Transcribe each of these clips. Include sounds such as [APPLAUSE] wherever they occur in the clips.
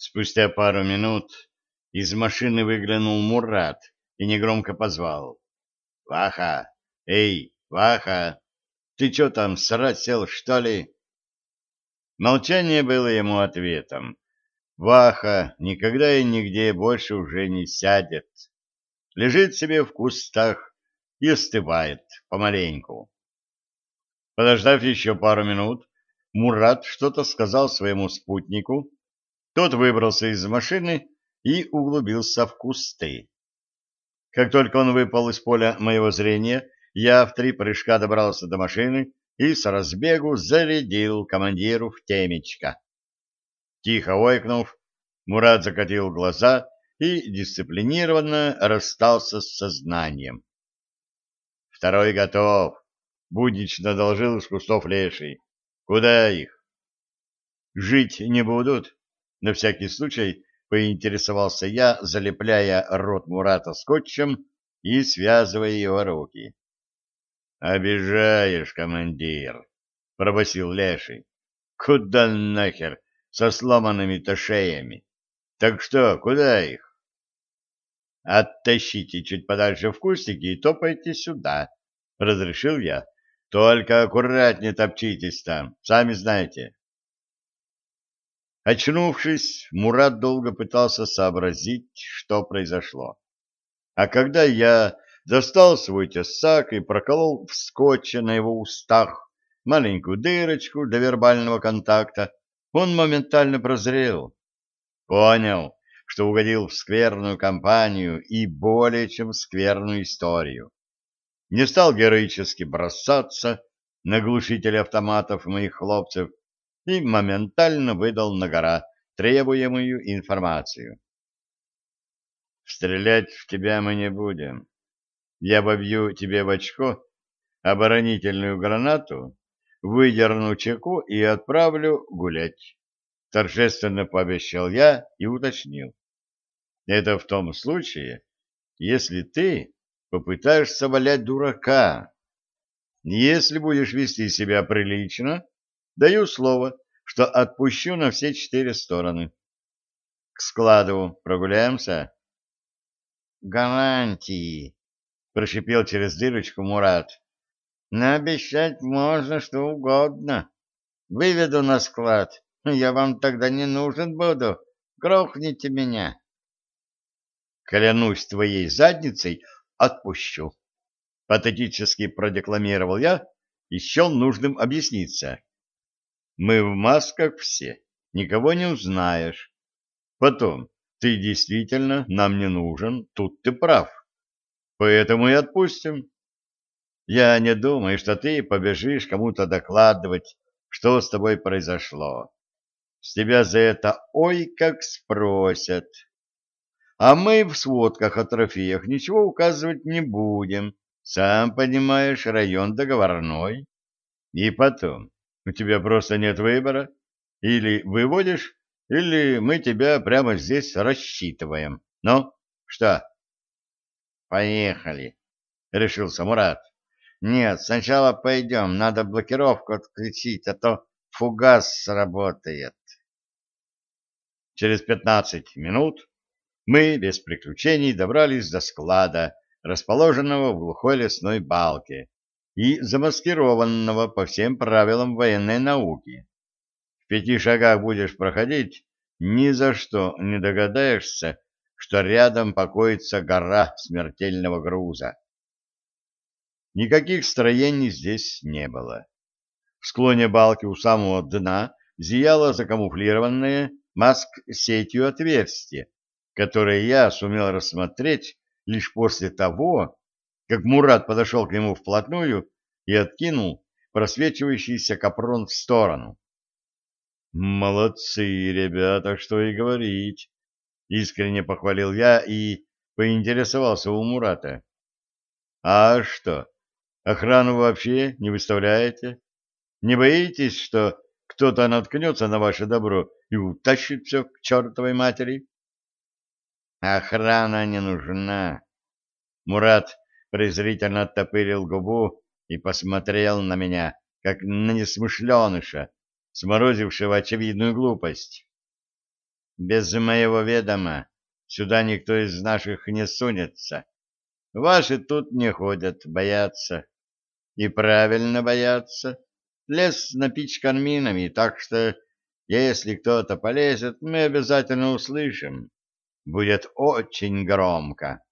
Спустя пару минут из машины выглянул Мурат и негромко позвал. «Ваха! Эй, Ваха! Ты что там, срать сел, что ли?» Молчание было ему ответом. Ваха никогда и нигде больше уже не сядет. Лежит себе в кустах и остывает помаленьку. Подождав еще пару минут, Мурат что-то сказал своему спутнику. Тот выбрался из машины и углубился в кусты. Как только он выпал из поля моего зрения, я в три прыжка добрался до машины и с разбегу зарядил командиру в темечко. Тихо ойкнув, Мурат закатил глаза и дисциплинированно расстался с сознанием. «Второй готов», — буднично доложил из кустов леший. «Куда их?» «Жить не будут?» — на всякий случай поинтересовался я, залепляя рот Мурата скотчем и связывая его руки. «Обижаешь, командир!» — пробасил Леший. «Куда нахер со сломанными-то шеями? Так что, куда их?» «Оттащите чуть подальше в кустики и топайте сюда», — разрешил я. «Только аккуратнее топчитесь там, сами знаете». Очнувшись, Мурат долго пытался сообразить, что произошло. А когда я достал свой тесак и проколол в скотче на его устах маленькую дырочку для вербального контакта, он моментально прозрел. Понял, что угодил в скверную компанию и более чем скверную историю. Не стал героически бросаться на глушители автоматов моих хлопцев и моментально выдал на гора требуемую информацию. «Стрелять в тебя мы не будем. Я вобью тебе в очко оборонительную гранату, выдерну чеку и отправлю гулять. Торжественно пообещал я и уточнил. Это в том случае, если ты попытаешься валять дурака. Если будешь вести себя прилично, даю слово, что отпущу на все четыре стороны. К складу прогуляемся? Гарантии, прошипел через дырочку Мурат. Наобещать можно что угодно. Выведу на склад, я вам тогда не нужен буду. Грохните меня. Клянусь твоей задницей, отпущу. Патетически продекламировал я и счел нужным объясниться. Мы в масках все, никого не узнаешь. Потом, ты действительно нам не нужен, тут ты прав. Поэтому и отпустим. Я не думаю, что ты побежишь кому-то докладывать, что с тобой произошло. С тебя за это ой как спросят. А мы в сводках о трофеях ничего указывать не будем. Сам понимаешь, район договорной. И потом, у тебя просто нет выбора. Или выводишь, или мы тебя прямо здесь рассчитываем. Ну, что? Поехали, решился Мурат. Нет, сначала пойдем, надо блокировку отключить, а то фугас сработает. Через пятнадцать минут мы без приключений добрались до склада, расположенного в глухой лесной балке и замаскированного по всем правилам военной науки. В пяти шагах будешь проходить, ни за что не догадаешься, что рядом покоится гора смертельного груза. Никаких строений здесь не было. В склоне балки у самого дна зияло закамуфлированное маск-сетью отверстие, которое я сумел рассмотреть лишь после того, как Мурат подошел к нему вплотную и откинул просвечивающийся капрон в сторону. «Молодцы, ребята, что и говорить!» — искренне похвалил я и поинтересовался у Мурата. «А что, охрану вообще не выставляете? Не боитесь, что кто-то наткнется на ваше добро и утащит все к чертовой матери?» «Охрана не нужна!» Мурат презрительно оттопырил губу и посмотрел на меня, как на несмышленыша, сморозившего очевидную глупость. без моего ведома сюда никто из наших не сунется. Ваши тут не ходят, боятся. И правильно боятся. Лес напичкан минами, так что, если кто-то полезет, мы обязательно услышим. Будет очень громко.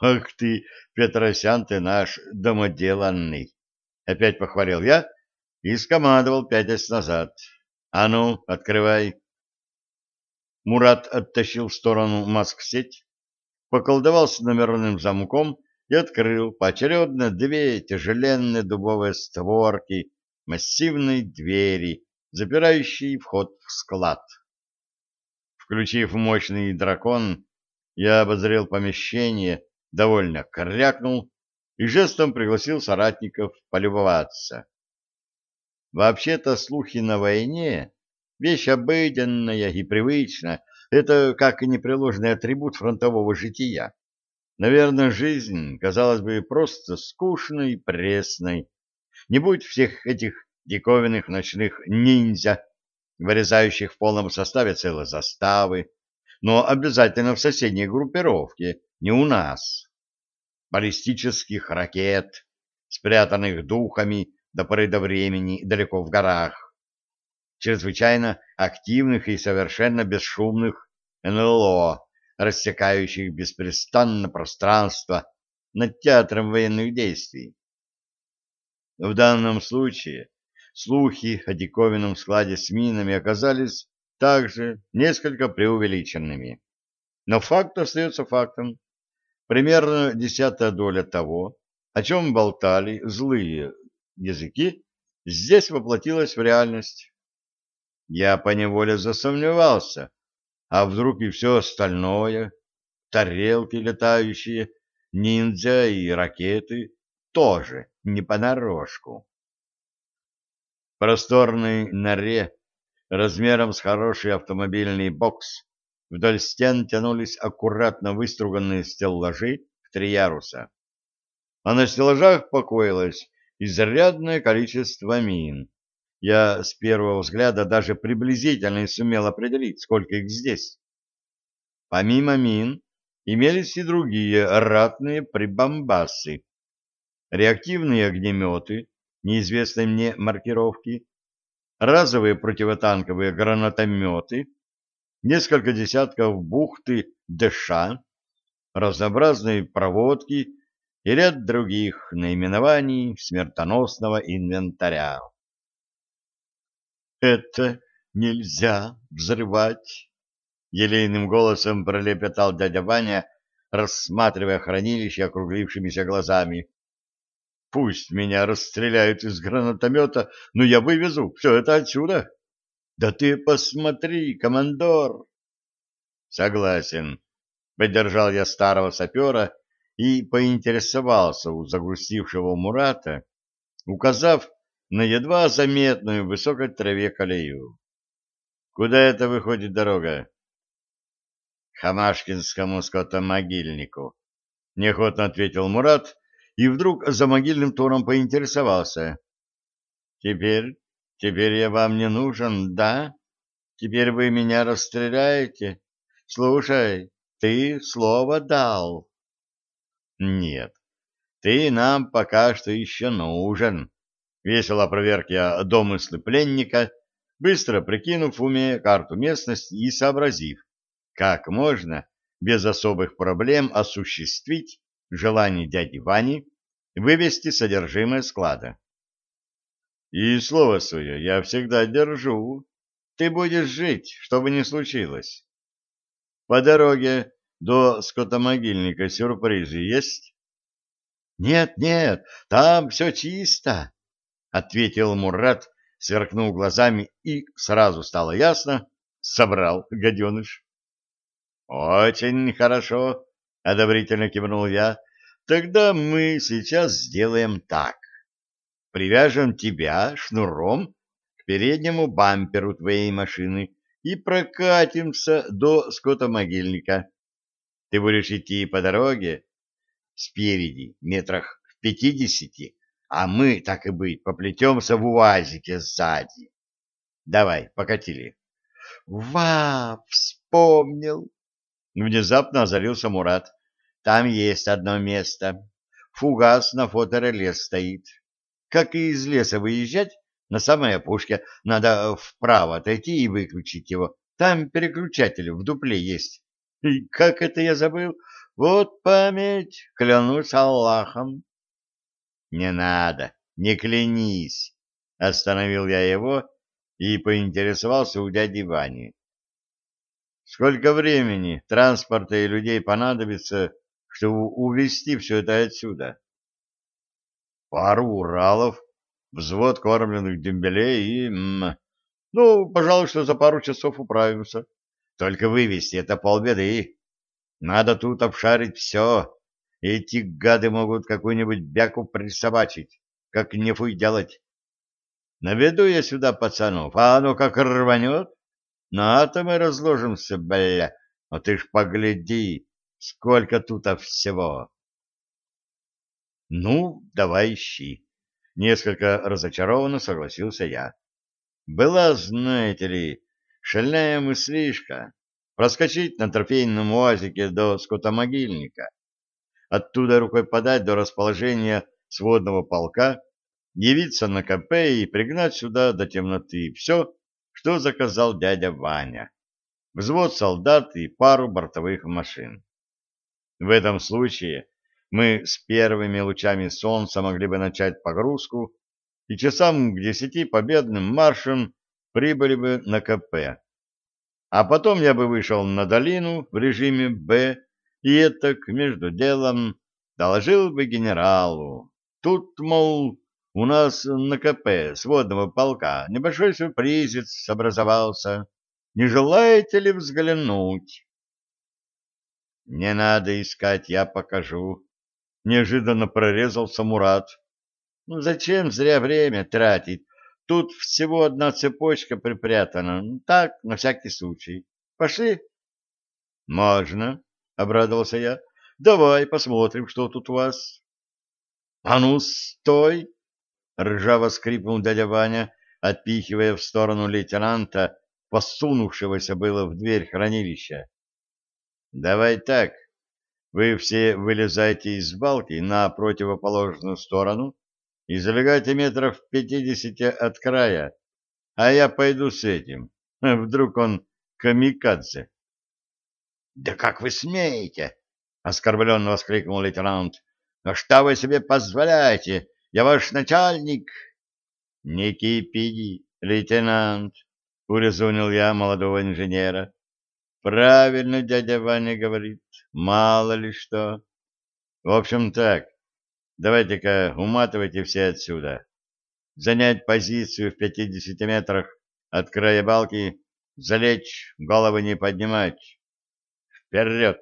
Ах ты, Петросян, ты наш домоделанный! Опять похвалил я и скомандовал пятясь назад. А ну, открывай. Мурат оттащил в сторону маск-сеть, поколдовал с номерным замком и открыл поочередно две тяжеленные дубовые створки массивной двери, запирающие вход в склад. Включив мощный дракон, я обозрел помещение, довольно крякнул и жестом пригласил соратников полюбоваться. Вообще-то слухи на войне — вещь обыденная и привычная, это как и непреложный атрибут фронтового жития. Наверное, жизнь казалась бы просто скучной пресной. Не будь всех этих диковинных ночных ниндзя, вырезающих в полном составе целые заставы, но обязательно в соседней группировке, не у нас. Баллистических ракет, спрятанных духами до поры до времени далеко в горах, чрезвычайно активных и совершенно бесшумных НЛО, рассекающих беспрестанно пространство над театром военных действий. В данном случае слухи о диковинном складе с минами оказались также несколько преувеличенными. Но факт остается фактом. Примерно десятая доля того, о чем болтали злые языки, здесь воплотилась в реальность. Я поневоле засомневался, а вдруг и все остальное, тарелки летающие, ниндзя и ракеты, тоже не понарошку. В просторной норе размером с хороший автомобильный бокс вдоль стен тянулись аккуратно выструганные стеллажи в три яруса. А на стеллажах покоилось изрядное количество мин. Я с первого взгляда даже приблизительно не сумел определить, сколько их здесь. Помимо мин имелись и другие ратные прибамбасы. Реактивные огнеметы неизвестной мне маркировки, разовые противотанковые гранатометы, несколько десятков бухты ДШ, разнообразные проводки и ряд других наименований смертоносного инвентаря. «Это нельзя взрывать!» — елейным голосом пролепетал дядя Ваня, рассматривая хранилище округлившимися глазами. «Пусть меня расстреляют из гранатомета, но я вывезу все это отсюда!» «Да ты посмотри, командор!» «Согласен», — поддержал я старого сапера, — и поинтересовался у загрустившего Мурата, указав на едва заметную в высокой траве колею. «Куда это выходит дорога?» «Хамашкинскому скотомогильнику», — неохотно ответил Мурат и вдруг за могильным тоном поинтересовался. «Теперь, теперь я вам не нужен, да? Теперь вы меня расстреляете? Слушай, ты слово дал». Нет, ты нам пока что еще нужен. Весело проверк я домыслы пленника, быстро прикинув в уме карту местности и сообразив, как можно без особых проблем осуществить желание дяди Вани вывести содержимое склада. И слово свое я всегда держу. Ты будешь жить, что бы ни случилось. По дороге до скотомогильника сюрпризы есть? — Нет, нет, там все чисто, — ответил Мурат, сверкнул глазами, и сразу стало ясно, собрал гаденыш. — Очень хорошо, — одобрительно кивнул я. — Тогда мы сейчас сделаем так. Привяжем тебя шнуром к переднему бамперу твоей машины и прокатимся до скотомогильника. Ты будешь идти по дороге спереди, метрах в пятидесяти, а мы, так и быть, поплетемся в уазике сзади. Давай, покатили. Ва, вспомнил. Внезапно озарился Мурат. Там есть одно место. Фугас на фотореле стоит. Как и из леса выезжать, на самой опушке надо вправо отойти и выключить его. Там переключатель в дупле есть. И как это я забыл? Вот память, клянусь Аллахом. Не надо, не клянись. Остановил я его и поинтересовался у дяди Вани. Сколько времени транспорта и людей понадобится, чтобы увезти все это отсюда? Пару Уралов, взвод кормленных дембелей и... Ну, пожалуй, что за пару часов управимся. Только вывести это полбеды. Надо тут обшарить все. Эти гады могут какую-нибудь бяку присобачить, как не фуй делать. Наведу я сюда пацанов, а оно как рванет. На атомы разложимся, бля. А ты ж погляди, сколько тут всего. Ну, давай ищи. Несколько разочарованно согласился я. Была, знаете ли, шальная мыслишка проскочить на трофейном уазике до скотомогильника, оттуда рукой подать до расположения сводного полка, явиться на КП и пригнать сюда до темноты все, что заказал дядя Ваня. Взвод солдат и пару бортовых машин. В этом случае мы с первыми лучами солнца могли бы начать погрузку и часам к десяти победным маршем прибыли бы на КП. А потом я бы вышел на долину в режиме «Б» и это между делом доложил бы генералу. Тут, мол, у нас на КП сводного полка небольшой сюрпризец образовался. Не желаете ли взглянуть? Не надо искать, я покажу. Неожиданно прорезался Мурат. Ну, зачем зря время тратить? Тут всего одна цепочка припрятана. Ну, так, на всякий случай. Пошли? Можно, обрадовался я. Давай посмотрим, что тут у вас. А ну, стой! Ржаво скрипнул дядя Ваня, отпихивая в сторону лейтенанта, посунувшегося было в дверь хранилища. Давай так. Вы все вылезайте из балки на противоположную сторону и залегайте метров пятидесяти от края, а я пойду с этим. [LAUGHS] Вдруг он камикадзе. — Да как вы смеете? — оскорбленно воскликнул лейтенант. — Но что вы себе позволяете? Я ваш начальник. — Не кипи, лейтенант, — урезонил я молодого инженера. — Правильно дядя Ваня говорит, мало ли что. В общем так, Давайте-ка уматывайте все отсюда. Занять позицию в пятидесяти метрах от края балки, залечь, головы не поднимать. Вперед!